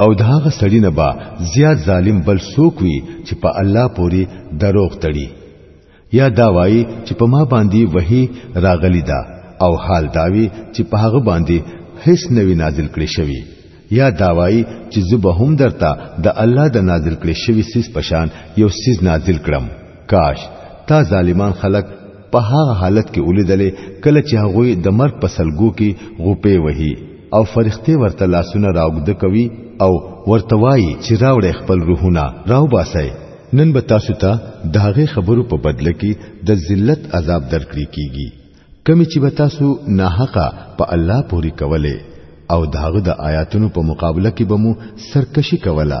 او دا هغه سړی نه با زیات ظالم بل څوک وي چې په الله پوری دروغ تړي یا دا وایي چې په ما باندې وਹੀ راغلی دا او حال داوي چې په هغه باندې هیڅ نوی نازل کړی شوی یا دا وایي چې زه به هم درته د الله د نازل کړی شوی سیس پشان یو سیس نازل کړم کاش تا ظالمان خلق په هغه حالت کې ولیدلې کله چې هغه د مرګ په سلګو کې غوپې وهي او فرښتې ورته لاسونه راوګد کوي او ورته وایي چې راوړې خپل روحونه راو باسي نن به تاسو ته د هغه خبرو په بدل کې د ذلت عذاب درکړي کیږي کمی چې به تاسو ناحقه په الله پوری کوله او داغه د آیاتونو په مقابله کې به مو سرکشي کوله